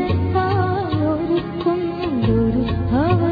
ورثا ورثا ورثا